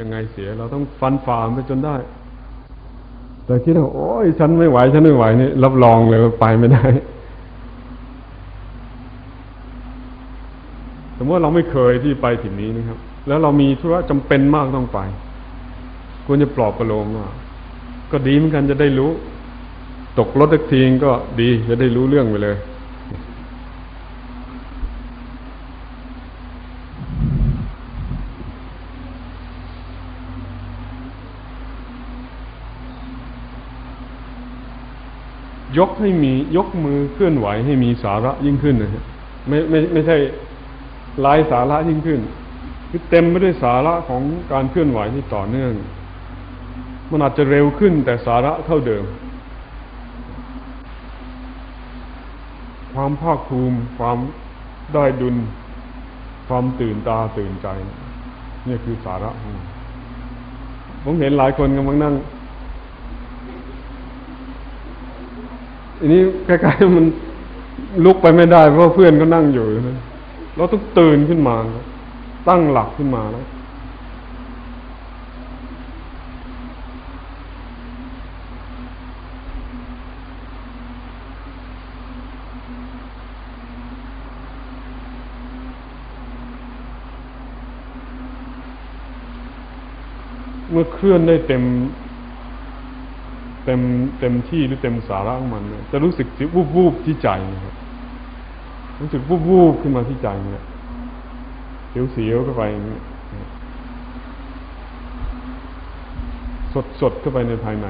ยังไงเสีย เราต้องฟันฝ่าไปจนได้ แต่คิดว่าโอ้ยฉันไม่ไหว ฉันไม่ไหวนี่รับรองเลยไปไม่ได้ สมมติว่าเราไม่เคยที่ไปถิ่นนี้นะครับ แล้วเรามีธุระจำเป็นมากต้องไปควรจะปลอบประโลมว่าก็ดีเหมือนกันจะได้รู้ ตกรถสักทีก็ดีจะได้รู้เรื่องไปเลย ยกให้มียกมือเคลื่อนไหวให้มีสาระยิ่งขึ้นนะฮะไม่ไม่ไม่ใช่ลายสาระยิ่งขึ้น คือเต็มไปด้วยสาระของการเคลื่อนไหวที่ต่อเนื่อง มันอาจจะเร็วขึ้นแต่สาระเท่าเดิม ความภาคภูมิความได้ดุล ความตื่นตาตื่นใจ นี่คือสาระ ผมเห็นหลายคนกำลังนั่ง อันนี้ใกล้ๆมันลุกไปไม่ได้เพราะเพื่อนก็นั่งอยู่นะเราต้องตื่นขึ้นมา ตั้งหลักขึ้นมาแล้วเมื่อเคลื่อนได้เต็ม เต็มเต็มที่หรือเต็มสาระของมัน จะรู้สึกวูบวูบที่ใจนะครับรู้สึกวูบวูบขึ้นมาที่ใจเนี่ยเสียวเสียวเข้าไปเนี่ยสดสดเข้าไปในภายใน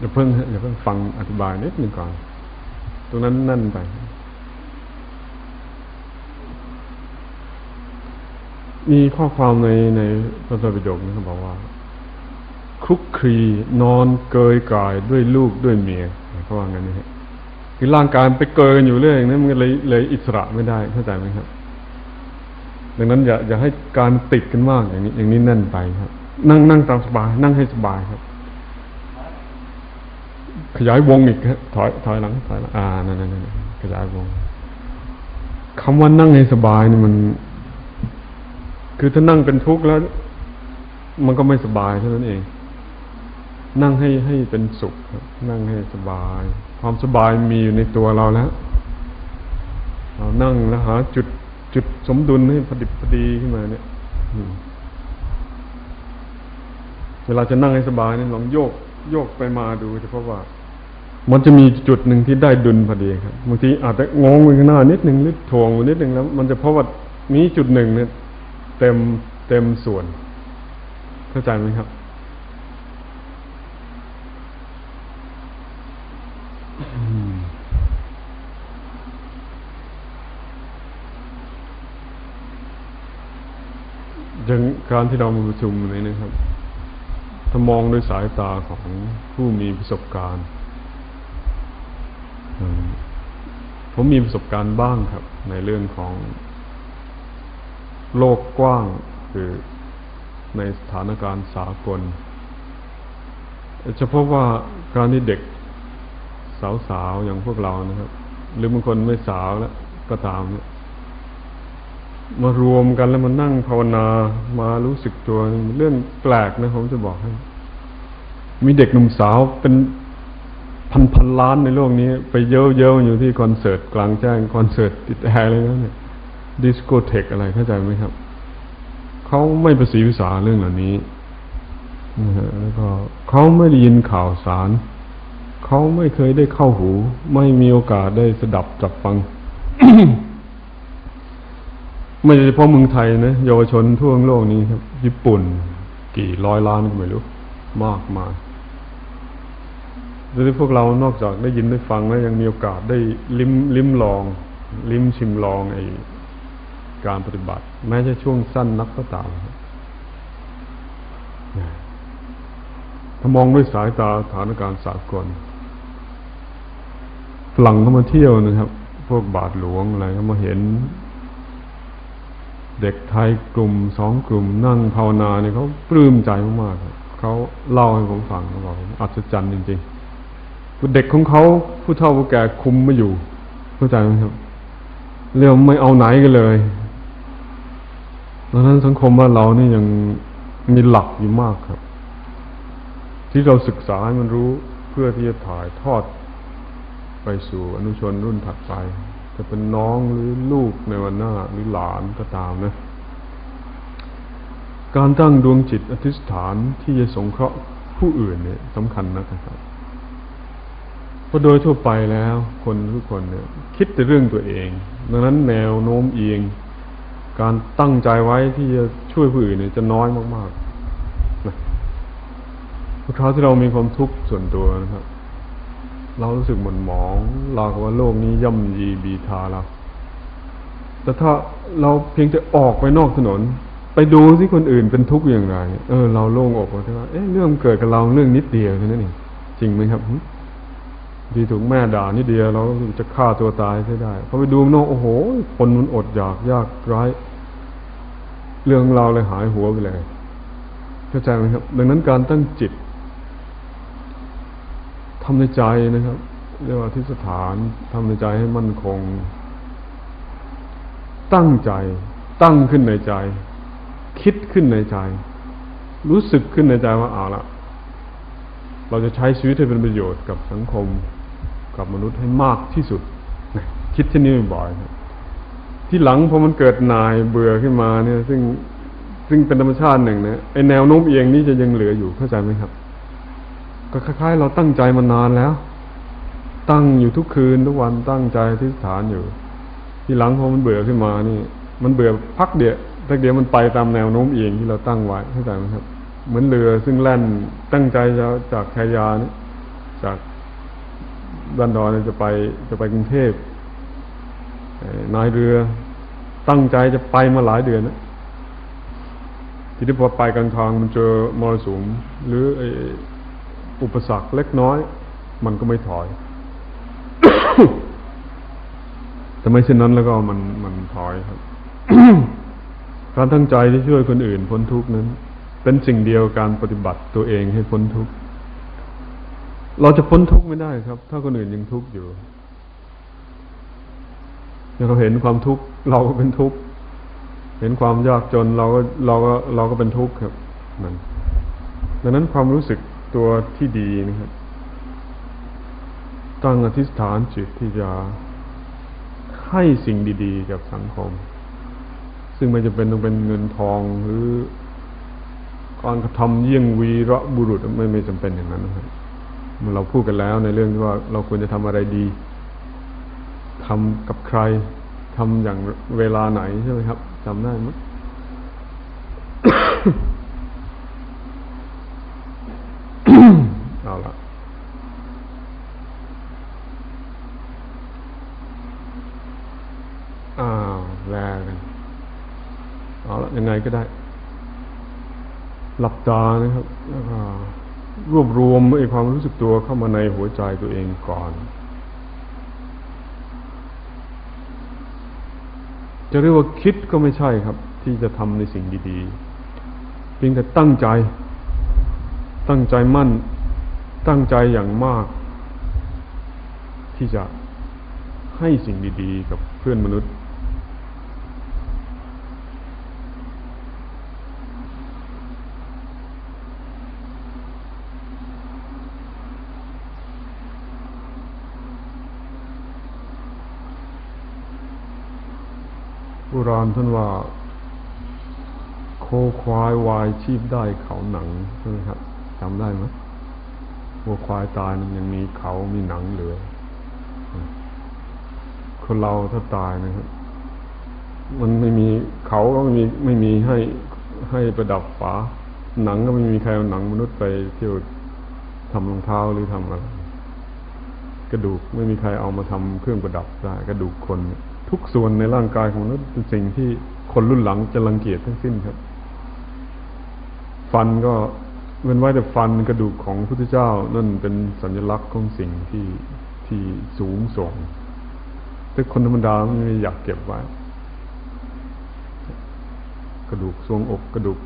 อย่าเพิ่งอย่าเพิ่งฟังอธิบายนิดหนึ่งก่อน ตรงนั้นนั่นไป มีข้อความในในพระไตรปิฎกนะครับบอกว่าคลุกคลีนอนเกยกายด้วยลูกด้วยเมียเขาว่างั้นนะฮะคือร่างกายไปเกยกันอยู่เรื่อยนั้นมันเลยเลยอิสระไม่ได้เข้าใจไหมครับ ดังนั้นอย่าอย่าให้การติดกันมากอย่างนี้ อย่างนี้แน่นไปครับ นั่งนั่งตามสบาย นั่งให้สบายครับ ขยายวงอีกถอยถอยหลังถอยหลังอ่านั่นนั่นนั่นขยายวงคำว่านั่งให้สบายนี่มัน คือถ้านั่งเป็นทุกข์แล้ว มันก็ไม่สบายเท่านั้นเอง นั่งให้ให้เป็นสุขนั่งให้สบาย ความสบายมีอยู่ในตัวเราแล้วเรานั่งแล้วหาจุดจุดสมดุลให้พอดิบพอดีขึ้นมาเนี่ยเวลาจะนั่งให้สบายเนี่ยลองโยกโยกไปมาดูจะพบว่า มันจะมีจุดหนึ่งที่ได้ดุลพอดีครับบางทีอาจจะงงไปข้างหน้านิดหนึ่งหรือถ่วงไปนิดหนึ่งแล้ว มันจะพบว่ามีจุดหนึ่งเนี่ยเต็มเต็มส่วน เข้าใจไหมครับ อย่างการที่เรามาประชุมนี้นะครับ ถ้ามองด้วยสายตาของผู้มีประสบการณ์ ผมมีประสบการณ์บ้างครับ ในเรื่องของโลกกว้างคือในสถานการณ์สากลจะพบว่าการที่เด็กสาวๆ อย่างพวกเรานะครับ หรือบางคนไม่สาวแล้วก็ตามเนี่ยมารวมกันแล้วมานั่งภาวนามารู้สึกตัวเรื่องแปลกนะผมจะบอกให้ มีเด็กหนุ่มสาวเป็น พันพันล้านในโลกนี้ ไปเย้ยๆอยู่ที่คอนเสิร์ตกลางแจ้งคอนเสิร์ตติดแอร์อะไรนั่นเนี่ยดิสโกเทคอะไรเข้าใจไหมครับ เขาไม่ประสีภาษาเรื่องเหล่านี้นะฮะแล้วก็เขาไม่ได้ยินข่าวสาร เขาไม่เคยได้เข้าหู ไม่มีโอกาสได้สดับจับฟัง ไม่ใช่เฉพาะเมืองไทยนะเยาวชนทั่วโลกนี้ครับ ญี่ปุ่น กี่ร้อยล้านก็ไม่รู้ มากมาย โดยที่พวกเรานอกจากได้ยินได้ฟังแล้วยังมีโอกาสได้ลิ้มลิ้มลอง ลิ้มชิมลองไอการปฏิบัติ แม้จะช่วงสั้นนักก็ตามถ้ามองด้วยสายตาสถานการสากลหลังเขามาเที่ยวนะครับ พวกบาทหลวงอะไรเขามาเห็น เด็กไทยกลุ่มสองกลุ่ม นั่งภาวนาเนี่ยเขาปลื้มใจมากๆเขาเล่าให้ผมฟังเขาบอกอัศจรรย์จริง ๆ เด็กของเขาผู้เฒ่าผู้แก่คุมไม่อยู่เข้าใจไหมครับเรื่องไม่เอาไหนกันเลยดังนั้นสังคมว่าเรานี่ยังมีหลักอยู่มากครับ ที่เราศึกษาให้มันรู้เพื่อที่จะถ่ายทอด ไปสู่อนุชนรุ่นถัดไป จะเป็นน้องหรือลูกในวันหน้าหรือหลานก็ตามนะการตั้งดวงจิตอธิษฐานที่จะสงเคราะห์ผู้อื่นเนี่ยสำคัญนะครับ เพราะโดยทั่วไปแล้ว คนทุกคนเนี่ยคิดแต่เรื่องตัวเอง ดังนั้นแนวโน้มเอียง การตั้งใจไว้ที่จะช่วยผู้อื่นเนี่ยจะน้อยมากๆนะคราวที่เรามีความทุกข์ส่วนตัวนะครับ เรารู้สึกหม่นหมองเราว่าโลกนี้ย่ำยีบีทาเราแต่ถ้าเราเพียงแต่ออกไปนอกถนน ไปดูที่คนอื่นเป็นทุกข์อย่างไร เออ เราโล่งอกว่าที่ว่าเอ๊ะเรื่องเกิดกับเราเรื่องนิดเดียวแค่นั้นเองจริงไหมครับ ที่ถูกแม่ด่านิดเดียวเราจะฆ่าตัวตายใช่ได้พอไปดูนอกโอ้โห คนมันอดอยากยากไร้เรื่องเราเลยหายหัวไปเลยเข้าใจไหมครับ ดังนั้นการตั้งจิตทำในใจนะครับเรียกว่าที่สถานทำในใจให้มั่นคง ตั้งใจ ตั้งขึ้นในใจ คิดขึ้นในใจ รู้สึกขึ้นในใจว่าเอาละเราจะใช้ชีวิตให้เป็นประโยชน์กับสังคม กับมนุษย์ให้มากที่สุดคิดที่นี่บ่อยที่หลังพอมันเกิดนายเบื่อขึ้นมาเนี่ย ซึ่งซึ่งเป็นธรรมชาติหนึ่งนะไอแนวโน้มเอียงนี่จะยังเหลืออยู่เข้าใจไหมครับ ก็คล้าย ๆ เราตั้งใจมานานแล้ว ตั้งอยู่ทุกคืนทุกวันตั้งใจที่ฐานอยู่ ที่หลังพอมันเบื่อขึ้นมานี่ มันเบื่อพักเดียวทักเดียวมันไปตามแนวโน้มเอียงที่เราตั้งไว้เข้าใจไหมครับ เหมือนเรือซึ่งแล่นตั้งใจจะจากชายานี่จาก ดันดอนจะไปจะไปกรุงเทพนายเรือตั้งใจจะไปมาหลายเดือนนะทีนี้พอไปกลางทางมันเจอมรสุมหรืออุปสรรคเล็กน้อย มันก็ไม่ถอยแต่ไม่เช่นนั้นแล้วก็มันมันถอยครับการตั้งใจที่ช่วยคนอื่นพ้นทุกข์นั้น เป็นสิ่งเดียวการปฏิบัติตัวเองให้พ้นทุกข์ เราจะพ้นทุกข์ไม่ได้ครับ ถ้าคนอื่นยังทุกข์อยู่เราเห็นความทุกข์เราก็เป็นทุกข์เห็นความยากจนเราก็เราก็เราก็เป็นทุกข์ครับนั่นดังนั้นความรู้สึกตัวที่ดีนะครับตั้งอธิษฐานจิตที่จะให้สิ่งดีๆ กับสังคม ซึ่งไม่จะเป็นต้องเป็นเงินทองหรือการกระทำเยี่ยงวีระบุรุษไม่ไม่จำเป็นอย่างนั้นนะครับ เราพูดกันแล้วในเรื่องที่ว่าเราควรจะทำอะไรดีทำกับใครทำอย่างเวลาไหนใช่ไหมครับจำได้ไหมเอาละอ้าวแลกันเอาละยังไงก็ได้ หลับตานะครับแล้วก็ รวบรวมไอ้ความรู้สึกตัวเข้ามาในหัวใจตัวเองก่อน จะเรียกว่าคิดก็ไม่ใช่ครับ ที่จะทำในสิ่งดีๆ เพียงแต่ตั้งใจ ตั้งใจมั่น ตั้งใจอย่างมาก ที่จะให้สิ่งดีๆ กับเพื่อนมนุษย์ โบราณท่านว่า โคควายวายชีพได้เขาหนังใช่ไหมครับจำได้ไหมวัวควายตายมันยังมีเขามีหนังเหลือ คนเราถ้าตายนะครับ มันไม่มีเขาก็ไม่มีไม่มีให้ให้ประดับฝา หนังก็ไม่มีใครเอาหนังมนุษย์ไปเที่ยวทำรองเท้าหรือทำอะไรกระดูกไม่มีใครเอามาทำเครื่องประดับได้ กระดูกคนเนี่ย ทุกส่วนในร่างกายของมนุษย์เป็นสิ่งที่คนรุ่นหลังจะรังเกียจทั้งสิ้นครับ ฟันก็เว้นไว้แต่ฟันกระดูกของพระพุทธเจ้า นั่นเป็นสัญลักษณ์ของสิ่งที่ที่สูงส่งแต่คนธรรมดาไม่อยากเก็บไว้ กระดูกทรวงอกกระดูก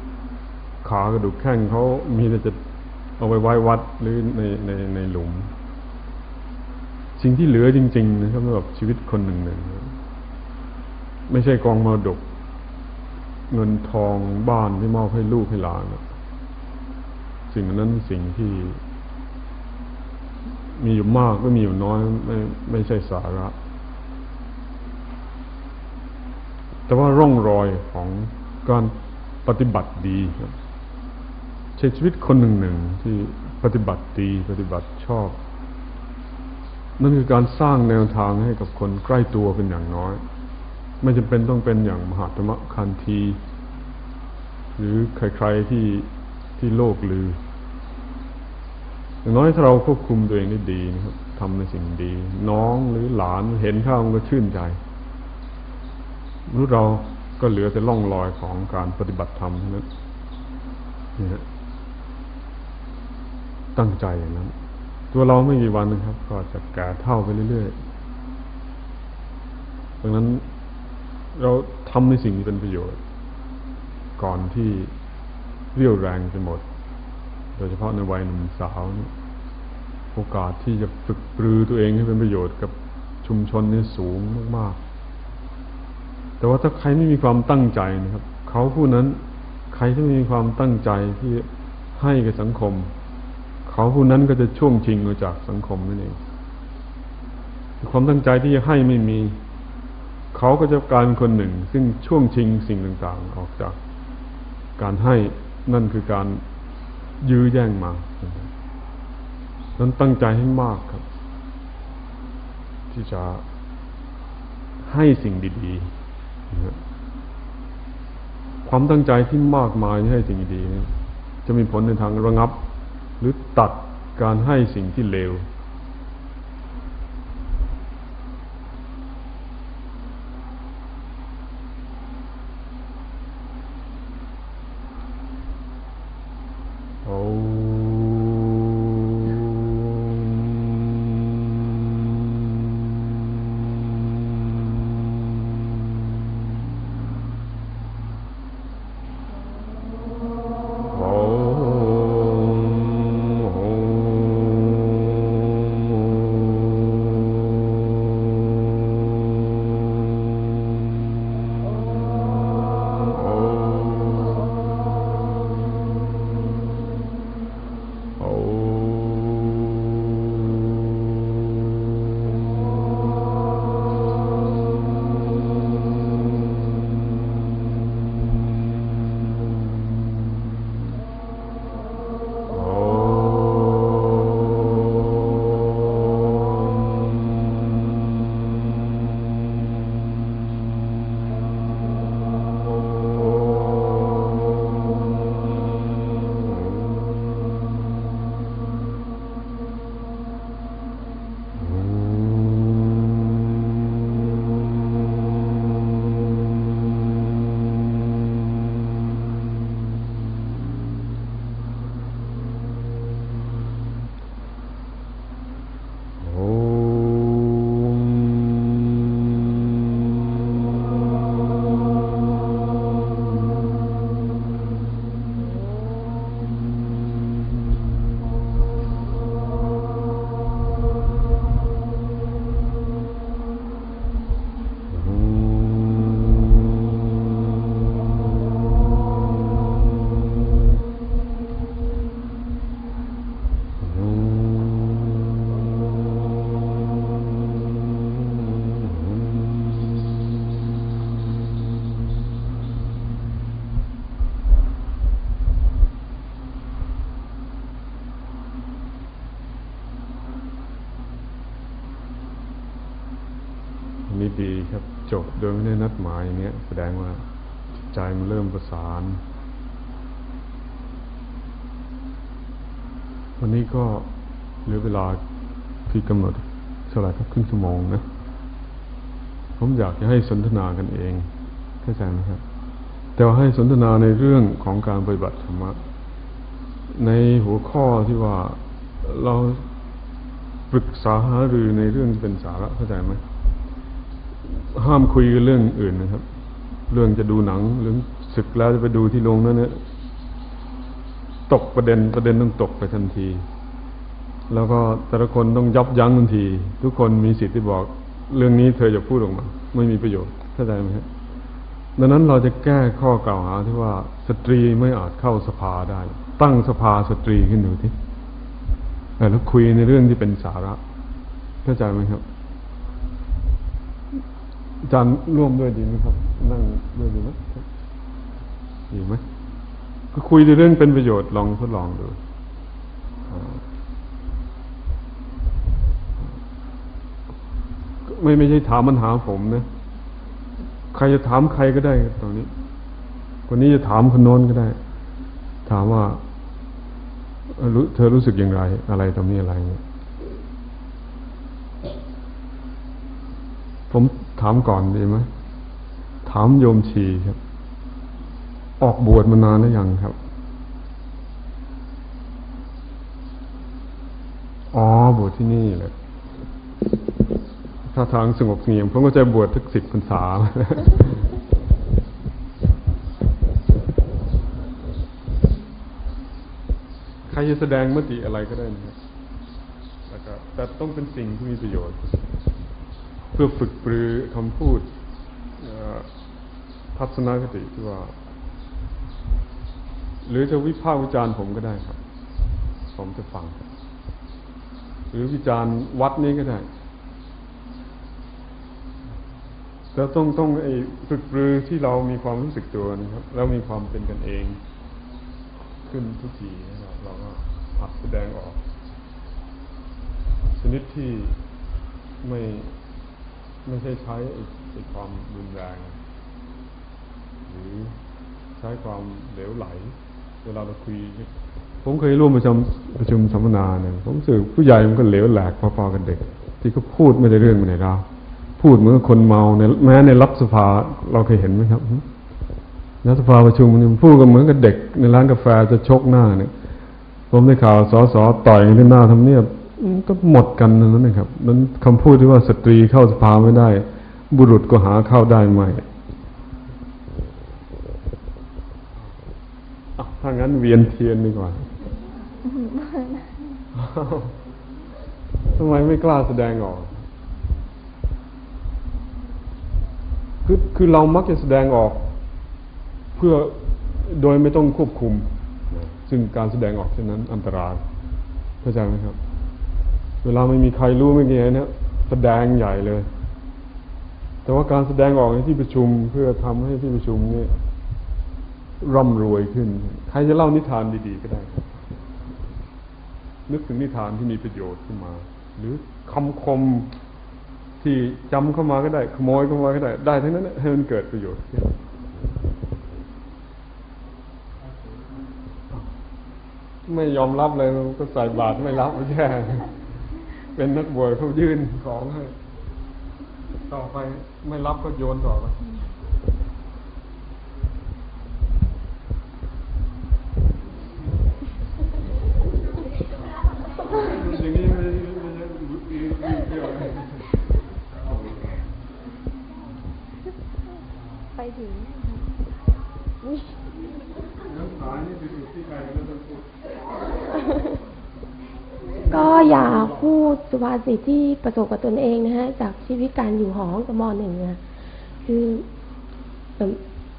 ขากระดูกแข้งเขามีแต่จะเอาไว้ไว้วัดหรือในในในหลุม สิ่งที่เหลือจริง ๆ นะครับสำหรับชีวิตคนหนึ่งหนึ่ง ไม่ใช่กองมรดก เงินทองบ้านที่มอบให้ลูกให้หลานสิ่งนั้นสิ่งที่ มีอยู่มากก็มีอยู่น้อย ไม่ไม่ใช่สาระ แต่ว่าร่องรอยของการปฏิบัติดีครับใช้ชีวิตคนหนึ่งหนึ่งที่ปฏิบัติดีปฏิบัติชอบ นั่นคือการสร้างแนวทางให้กับคนใกล้ตัวเป็นอย่างน้อย ไม่จำเป็นต้องเป็นอย่างมหาธรรมคันธีหรือใครๆที่ที่โลกลืออย่างน้อยถ้าเราควบคุมตัวเองได้ดีนะครับทำในสิ่งดี น้องหรือหลานเห็นข้าวมันก็ชื่นใจมนุษย์เราก็เหลือแต่ล่องรอยของการปฏิบัติธรรมเท่านั้นนี่ฮะตั้งใจอย่างนั้น ตัวเราไม่กี่วันนะครับ ก็จะแก่เท่าไปเรื่อยๆดังนั้น เราทำในสิ่งที่เป็นประโยชน์ ก่อนที่เรี่ยวแรงจะหมด โดยเฉพาะในวัยหนุ่มสาวนี่โอกาสที่จะฝึกปรือตัวเองให้เป็นประโยชน์กับชุมชนนี่สูงมากๆ แต่ว่าถ้าใครไม่มีความตั้งใจนะครับ เขาผู้นั้นใครที่ไม่มีความตั้งใจที่ให้กับสังคม เขาผู้นั้นก็จะช่วงชิงมาจากสังคมนั่นเองความตั้งใจที่จะให้ไม่มี เขาก็จะกายเป็นคนหนึ่ง ซึ่งช่วงชิงสิ่งต่างๆ ออกจาก การให้นั่นคือการยื้อแย่งมา นั้นตั้งใจให้มากครับ ที่จะให้สิ่งดีๆ ความตั้งใจที่มากมายที่ให้สิ่งดีๆจะมีผลในทางระงับ หรือตัดการให้สิ่งที่เลว จบโดยไม่ได้นัดหมายอย่างเงี้ย แสดงว่าใจมันเริ่มประสาน วันนี้ก็เหลือเวลาที่กำหนดเท่าไหร่ครับครึ่งชั่วโมงนะ ผมอยากจะให้สนทนากันเองเข้าใจไหมครับ แต่ว่าให้สนทนาในเรื่องของการปฏิบัติธรรมะ ในหัวข้อที่ว่าเราปรึกษาหารือในเรื่องที่เป็นสาระเข้าใจไหม ห้ามคุยกันเรื่องอื่นนะครับ เรื่องจะดูหนังหรือศึกแล้วจะไปดูที่โรงนั้นเนี่ยตกประเด็นประเด็นต้องตกไปทันที แล้วก็แต่ละคนต้องยับยั้งทันที ทุกคนมีสิทธิ์ที่บอก เรื่องนี้เธอจะพูดออกมา ไม่มีประโยชน์เข้าใจไหมครับดังนั้นเราจะแก้ข้อกล่าวหาที่ว่าสตรีไม่อาจเข้าสภาได้ ตั้งสภาสตรีขึ้นดูที่แล้วคุยในเรื่องที่เป็นสาระเข้าใจไหมครับ อาจารย์ร่วมด้วยดีไหมครับ นั่งด้วยดีไหมดีไหมก็คุยในเรื่องเป็นประโยชน์ลองทดลองดูไม่ไม่ใช่ถามปัญหาผมนะใครจะถามใครก็ได้ตรงนี้คนนี้จะถามคนโน้นก็ได้ ถามว่าเธอรู้สึกอย่างไร อะไรตรงนี้อะไรเนี่ย ผมถามก่อนดีไหมถามโยมชีครับ ออกบวชมานานแล้วยังครับ อ๋อบวชที่นี่เลยถ้าทางสงบเงียบผมก็จะบวชทึกสิบพรรษา ใครจะแสดงมติอะไรก็ได้นะครับแล้วก็แต่ต้องเป็นสิ่งที่มีประโยชน์ เพื่อฝึกปรือคำพูดทัศนคติที่ว่า หรือจะวิพากษ์วิจารณ์ผมก็ได้ครับ ผมจะฟัง หรือวิจารณ์วัดนี้ก็ได้แล้วต้องต้องไอ้ฝึกปรือที่เรามีความรู้สึกตัวนะครับ แล้วมีความเป็นกันเอง ขึ้นทุกทีนะครับเราก็หัดแสดงออก ชนิดที่ไม่ ไม่ใช่ใช้ไอ้ความรุนแรง หรือใช้ความเหลวไหล เวลาเราคุย ผมเคยร่วมประชุมประชุมสัมมนาเนี่ยผมรู้สึกผู้ใหญ่มันก็เหลวแหลกพอๆกันเด็ก ที่เขาพูดไม่ได้เรื่องไม่ได้ราวพูดเหมือนคนเมาในแม้ในรับสภาเราเคยเห็นไหมครับนักสภาประชุมมันพูดกันเหมือนกับเด็ก ในร้านกาแฟจะชกหน้าเนี่ยผมได้ข่าวสอสอต่อยกันที่หน้าทำเนียบ ก็หมดกันนั่นนะครับ นั้นคำพูดที่ว่าสตรีเข้าสภาไม่ได้ บุรุษก็หาเข้าได้ไหมถ้างั้นเวียนเทียนดีกว่าทำไมไม่กล้าแสดงออก คือคือเรามักจะแสดงออก เพื่อโดยไม่ต้องควบคุม ซึ่งการแสดงออกเช่นนั้นอันตรายเข้าใจไหมครับ เวลาไม่มีใครรู้ไม่กี่นะแสดงใหญ่เลย แต่ว่าการแสดงออกในที่ประชุมเพื่อทำให้ที่ประชุมนี่ร่ำรวยขึ้น ใครจะเล่านิทานดีๆก็ได้ นึกถึงนิทานที่มีประโยชน์ขึ้นมา หรือคำคมที่จำเข้ามาก็ได้ ขโมยเข้ามาก็ได้ ได้ทั้งนั้นให้มันเกิดประโยชน์ไม่ยอมรับเลยก็ใส่บาตรไม่รับไม่แย่ เป็นนักบวชเขายื่นของให้ต่อไปไม่รับก็โยนต่อไปอย่างนี้ไม่ถึงก็อ ก็อย่าพูดสุภาษิตที่ประสบกับตนเองนะฮะ จากชีวิตการอยู่หอกับมอหนึ่งอะคือ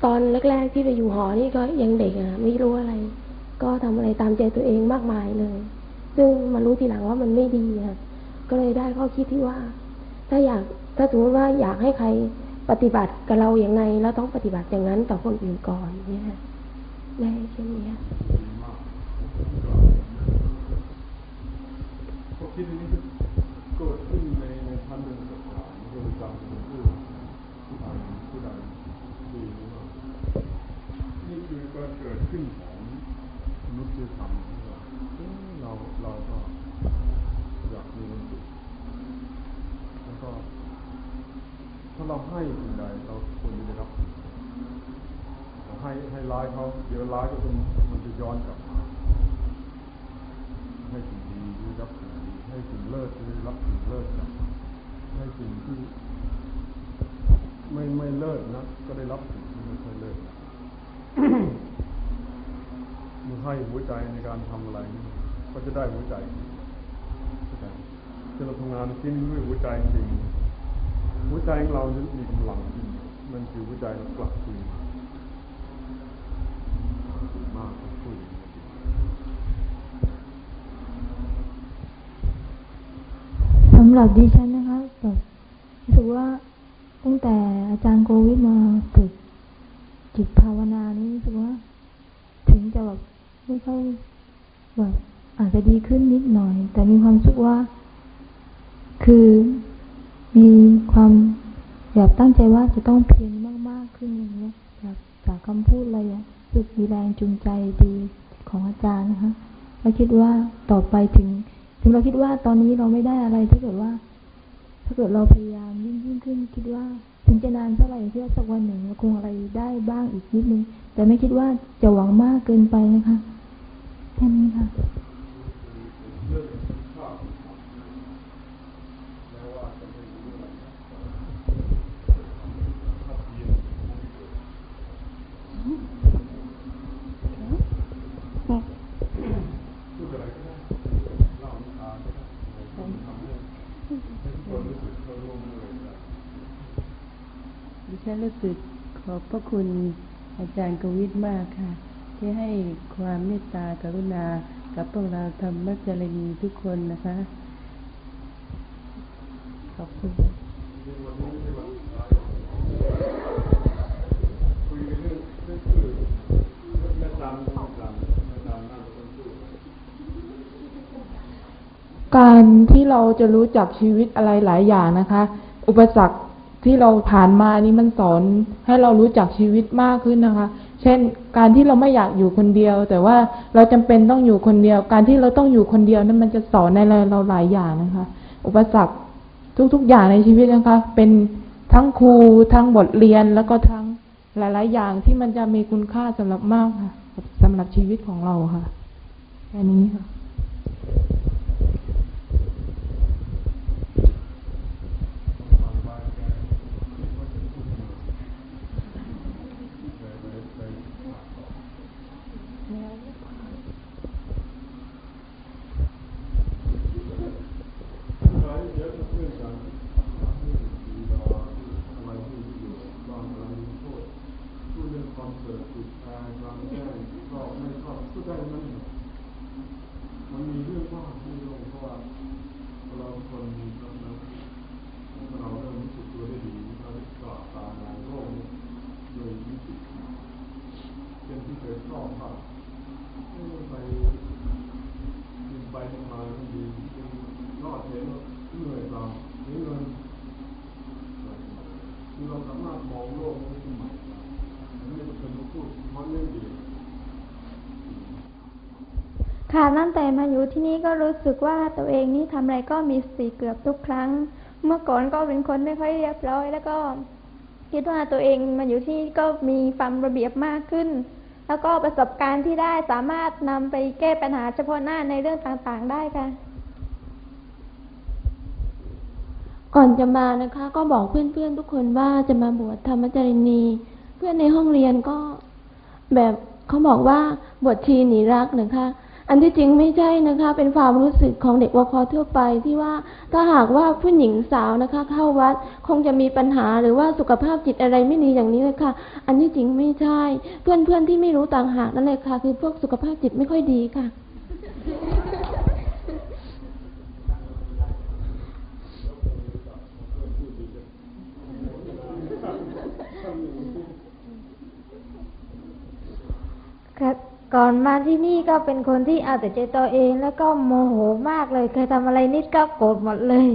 ตอนแรก ๆ ที่ไปอยู่หอนี่ก็ยังเด็กอะไม่รู้อะไร ก็ทำอะไรตามใจตัวเองมากมายเลย ซึ่งมารู้ทีหลังว่ามันไม่ดีอะก็เลยได้ข้อคิดที่ว่า ถ้าอยากถ้าสมมติว่าอยากให้ใครปฏิบัติกับเราอย่างไงเราต้องปฏิบัติอย่างนั้นต่อคนอื่นก่อนเนี่ยได้ใช่ไหมคะคิดนี้เกิดขึ้นในในพันหนึ่งสถานโดยจำเป็นผู้ผู้ใดผู้ใดดีนี้ว่านี่คือการเกิดขึ้นของมนุษยธรรมเราเราก็อยากมีความสุขแล้วก็ถ้าเราให้สิ่งใดเราควรจะได้รับให้ให้ร้ายเขาเดี๋ยวร้ายก็เป็นมันจะย้อนกลับมาให้สิ่งดีได้รับสิ่ง ให้สิ่งเลิศได้รับสิ่งเลิศจากให้สิ่งที่ไม่ไม่เลิศนะก็ได้รับสิ่งที่ไม่ค่อยเลิศเมื่อให้หัวใจในการทำอะไรก็จะได้หัวใจเข้าใจที่เราทำงานที่นี่ด้วยหัวใจจริงหัวใจของเรานั้นมีกำลังจริงมันคือหัวใจเรากลับคืนากก็คุย สำ หรับดิฉันนะคะแบบรู้สึกว่าตั้งแต่อาจารย์โควิดมาฝึกจิตภาวนานี้รู้สึกว่า ถึงจะแบบไม่ค่อยแบบอาจจะดีขึ้นนิดหน่อย แต่มีความรู้สึกว่า คือมีความอยากตั้งใจว่าจะต้องเพียรมาก ๆ ขึ้นอย่างเงี้ยจากจากคำพูดอะไรอะรู้สึกมีแรงจูงใจดีของอาจารย์นะคะแล้วคิดว่าต่อไปถึง ถึงเราคิดว่าตอนนี้เราไม่ได้อะไร ถ้าเกิดว่า ถ้าเกิดเราพยายามยิ่งยิ่งขึ้น คิดว่าถึงจะนานเท่าไหร่ที่ว่าสักวันหนึ่งเราคงอะไรได้บ้างอีกนิดนึง แต่ไม่คิดว่าจะหวังมากเกินไปนะคะแค่นี้ค่ะ เรื่องชอบแม้ว่าจะไม่รู้อะไรนะถ้าเพียรพูดอะไรก็ได้เล่านิทานก็ได้อะไรที่ทำให้ให้ทุกคนรู้สึกเข้าร่วมด้วยได้ ฉันรู้สึกขอบพระคุณอาจารย์กวิทมากค่ะ ที่ให้ความเมตตากรุณากับพวกเราธรรมจารณีทุกคนนะคะ ขอบคุณการที่เราจะรู้จักชีวิตอะไรหลายอย่างนะคะ อุปสรรค ที่เราผ่านมานี่มันสอนให้เรารู้จักชีวิตมากขึ้นนะคะ เช่น การที่เราไม่อยากอยู่คนเดียว แต่ว่าเราจำเป็นต้องอยู่คนเดียว การที่เราต้องอยู่คนเดียวนั้นมันจะสอนในเราหลายอย่างนะคะ อุปสรรคทุกๆอย่างในชีวิตนะคะ เป็นทั้งครูทั้งบทเรียนแล้วก็ทั้งหลายๆ อย่างที่มันจะมีคุณค่าสำหรับมากค่ะสำหรับชีวิตของเราค่ะแค่นี้ค่ะ มันมีเรื่องว่าไม่รู้เพราะว่าเราคนเราเราเริ่มรู้สึกตัวได้ดีเราได้กลับตามองโลกนี้โดยวิจิตรเป็นที่เคยชอบมากเอ้ยไปบินไปทำมาดียังรอดเห็นเหนื่อยเราเหนื่อยเงินคือเราสามารถมองโลกนี้ใหม่ได้ไม่ได้เป็นพูดเพราะเรื่องเดียว ค่ะตั้งแต่มาอยู่ที่นี่ก็รู้สึกว่าตัวเองนี่ทำอะไรก็มีสติเกือบทุกครั้ง เมื่อก่อนก็เป็นคนไม่ค่อยเรียบร้อย แล้วก็คิดว่าตัวเองมาอยู่ที่นี่ก็มีความระเบียบมากขึ้น แล้วก็ประสบการณ์ที่ได้สามารถนำไปแก้ปัญหาเฉพาะหน้าในเรื่องต่างๆได้ค่ะ ก่อนจะมานะคะ ก็บอกเพื่อนๆทุกคนว่าจะมาบวชธรรมจรินีเพื่อนในห้องเรียนก็แบบเขาบอกว่าบวชชีหนีรักนะคะ อันที่จริงไม่ใช่นะคะ เป็นความรู้สึกของเด็กวคทั่วไปที่ว่าถ้าหากว่าผู้หญิงสาวนะคะ เข้าวัดคงจะมีปัญหาหรือว่าสุขภาพจิตอะไรไม่ดีอย่างนี้เลยค่ะ อันที่จริงไม่ใช่ เพื่อนๆที่ไม่รู้ต่างหากนั่นเลยค่ะ คือพวกสุขภาพจิตไม่ค่อยดีค่ะครับ ก่อนมาที่นี่ก็เป็นคนที่เอาแต่ใจตัวเอง แล้วก็โมโหมากเลย เคยทำอะไรนิดก็โกรธหมดเลย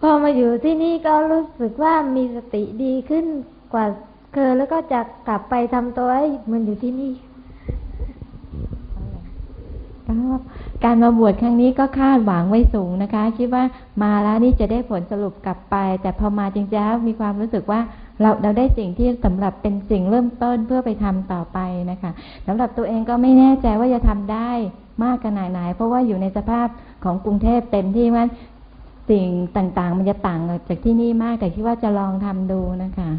พอมาอยู่ที่นี่ก็รู้สึกว่ามีสติดีขึ้นกว่าเคยแล้วก็จะกลับไปทำตัวให้มันอยู่ที่นี่ก็การมาบวชครั้งนี้ก็คาดหวังไว้สูงนะคะ คิดว่ามาแล้วนี่จะได้ผลสรุปกลับไป แต่พอมาจริงๆแล้วมีความรู้สึกว่า เราเราได้สิ่งที่สำหรับเป็นสิ่งเริ่มต้นเพื่อไปทำต่อไปนะคะสำหรับตัวเองก็ไม่แน่ใจว่าจะทำได้มากขนาดไหน เพราะว่าอยู่ในสภาพของกรุงเทพเต็มที่ว่าสิ่งต่างๆ มันจะต่างจากที่นี่มากแต่คิดว่าจะลองทำดูนะคะ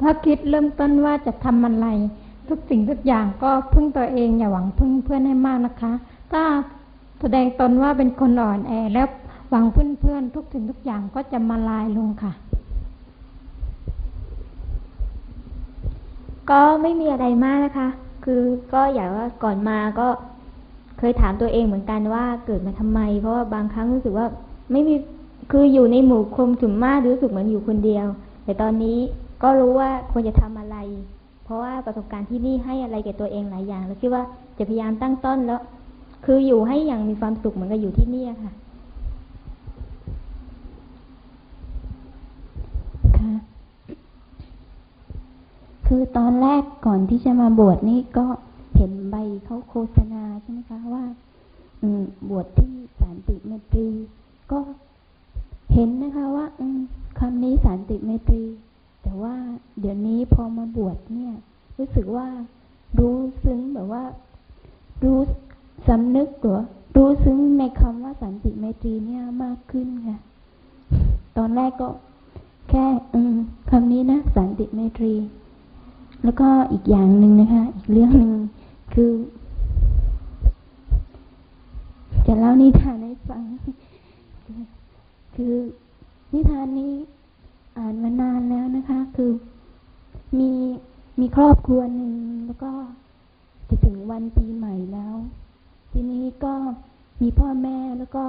ถ้าคิดเริ่มต้นว่าจะทำอะไร ทุกสิ่งทุกอย่างก็พึ่งตัวเองอย่าหวังพึ่งเพื่อนให้มากนะคะ ถ้าแสดงตนว่าเป็นคนอ่อนแอแล้ว หวังเพื่อนเพื่อนทุกสิ่งทุกอย่างก็จะมาลายลงค่ะ ก็ไม่มีอะไรมากนะคะ คือก็อย่างว่าก่อนมาก็เคยถามตัวเองเหมือนกันว่าเกิดมาทำไม เพราะว่าบางครั้งรู้สึกว่าไม่มีคืออยู่ในหมู่คมถุมมากรู้สึกเหมือนอยู่คนเดียว แต่ตอนนี้ก็รู้ว่าควรจะทำอะไร เพราะว่าประสบการณ์ที่นี่ให้อะไรแก่ตัวเองหลายอย่าง แล้วคิดว่าจะพยายามตั้งต้นแล้ว คืออยู่ให้อย่างมีความสุขเหมือนกับอยู่ที่นี่ค่ะ คะคือตอนแรกก่อนที่จะมาบวชนี่ก็เห็นใบเขาโฆษณาใช่ไหมคะว่า อืม บวชที่สันติเมตรี ก็เห็นนะคะว่า อืมคำนี้สันติเมตรี แต่ว่าเดี๋ยวนี้พอมาบวชเนี่ย รู้สึกว่า รู้ซึ้งแบบว่า รู้สำนึกหรือรู้ซึ้งในคำว่าสันติเมตรีเนี่ยมากขึ้นค่ะตอนแรกก็ แค่อืมคำนี้นะสันติเมตรี แล้วก็อีกอย่างหนึ่งนะคะ อีกเรื่องหนึ่งคือ จะเล่านิทานให้ฟัง คือนิทานนี้อ่านมานานแล้วนะคะ คือมีมีครอบครัวหนึ่งแล้วก็จะถึงวันปีใหม่แล้ว ทีนี้ก็มีพ่อแม่แล้วก็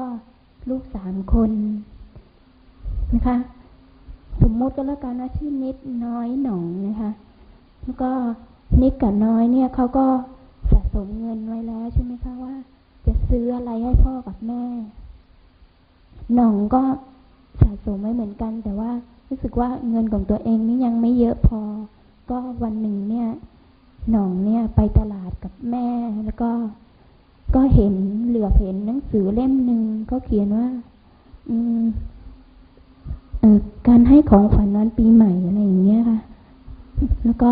ลูกสามคนนะคะ สมมติก็แล้วกันว่าชื่อนิดน้อยหน่องนะคะแล้วก็นิดกับน้อยเนี่ยเขาก็สะสมเงินไว้แล้วใช่ไหมคะว่า จะซื้ออะไรให้พ่อกับแม่ หน่องก็สะสมไว้เหมือนกัน แต่ว่ารู้สึกว่าเงินของตัวเองนี่ยังไม่เยอะพอ ก็วันหนึ่งเนี่ย หน่องเนี่ยไปตลาดกับแม่แล้วก็ก็เห็นเหลือเห็นหนังสือเล่มหนึ่งเขาเขียนว่า อืม การให้ของขวัญวันปีใหม่อะไรอย่างเงี้ยค่ะ แล้วก็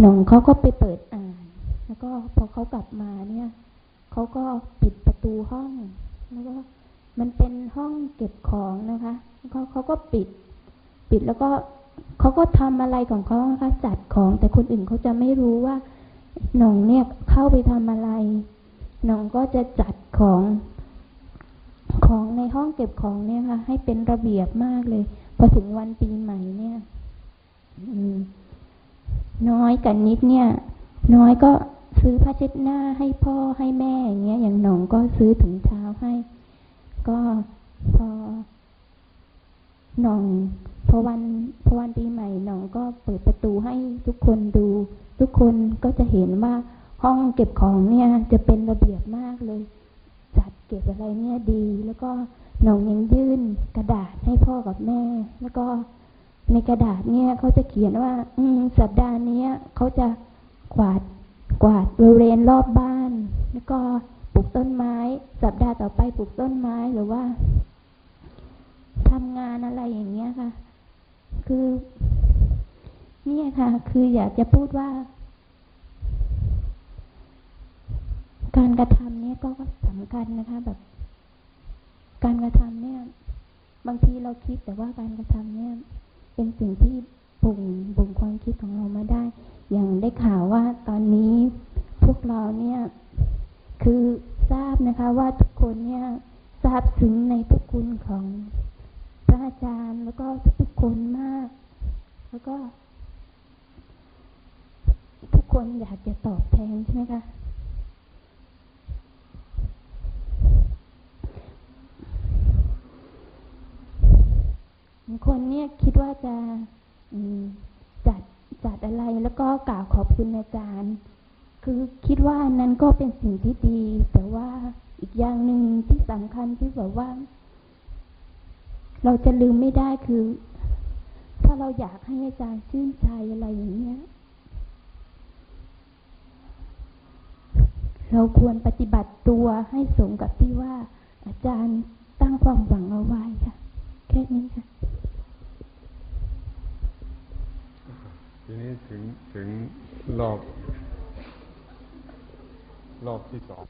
หน่องเขาก็ไปเปิดอ่าน แล้วก็พอเขากลับมาเนี่ยเขาก็ปิดประตูห้อง แล้วก็มันเป็นห้องเก็บของนะคะเขาเขาก็ปิด ปิดแล้วก็เขาก็ทำอะไรของเขานะคะจัดของ แต่คนอื่นเขาจะไม่รู้ว่าหน่องเนี่ยเข้าไปทำอะไรหน่องก็จะจัดของ ของในห้องเก็บของเนี่ยค่ะ ให้เป็นระเบียบมากเลย พอถึงวันปีใหม่เนี่ยน้อยกับนิดเนี่ย น้อยก็ซื้อผ้าเช็ดหน้าให้พ่อให้แม่อย่างเงี้ย อย่างหนองก็ซื้อถุงเท้าให้ ก็พอหน่องพอวันพอวันปีใหม่หน่องก็เปิดประตูให้ทุกคนดู ทุกคนก็จะเห็นว่าห้องเก็บของเนี่ย จะเป็นระเบียบมากเลย ก็บอะไรเนี่ยดี แล้วก็หน่องยังยื่นกระดาษให้พ่อกับแม่ แล้วก็ในกระดาษเนี่ยเขาจะเขียนว่า อืมสัปดาห์เนี้ยเขาจะกวาดกวาดบริเวณรอบบ้าน แล้วก็ปลูกต้นไม้ สัปดาห์ต่อไปปลูกต้นไม้หรือว่าทำงานอะไรอย่างเงี้ยค่ะ คือ เนี่ยค่ะ คืออยากจะพูดว่า การกระทำเนี่ยก็สำคัญนะคะ แบบ การกระทำเนี่ย บางทีเราคิดแต่ว่าการกระทำเนี่ย เป็นสิ่งที่บ่งบ่งความคิดของเรามาได้ อย่างได้ข่าวว่าตอนนี้พวกเราเนี่ย คือทราบนะคะว่าทุกคนเนี่ยทราบซึ้งในพระคุณของพระอาจารย์แล้วก็ทุกคนมาก แล้วก็ ทุกคนอยากจะตอบแทนใช่ไหมคะบางคนเนี่ยคิดว่าจะจัดจัดอะไรแล้วก็กล่าวขอบคุณอาจารย์ คือคิดว่านั้นก็เป็นสิ่งที่ดี แต่ว่าอีกอย่างหนึ่งที่สำคัญที่แบบว่า เราจะลืมไม่ได้คือ ถ้าเราอยากให้อาจารย์ชื่นใจอะไรอย่างเงี้ยเราควรปฏิบัติตัวให้สมกับที่ว่า อาจารย์ตั้งความหวังเอาไว้ค่ะ แค่นี้ค่ะ โอเค ทีนี้ถึงถึงรอบ รอบที่สอง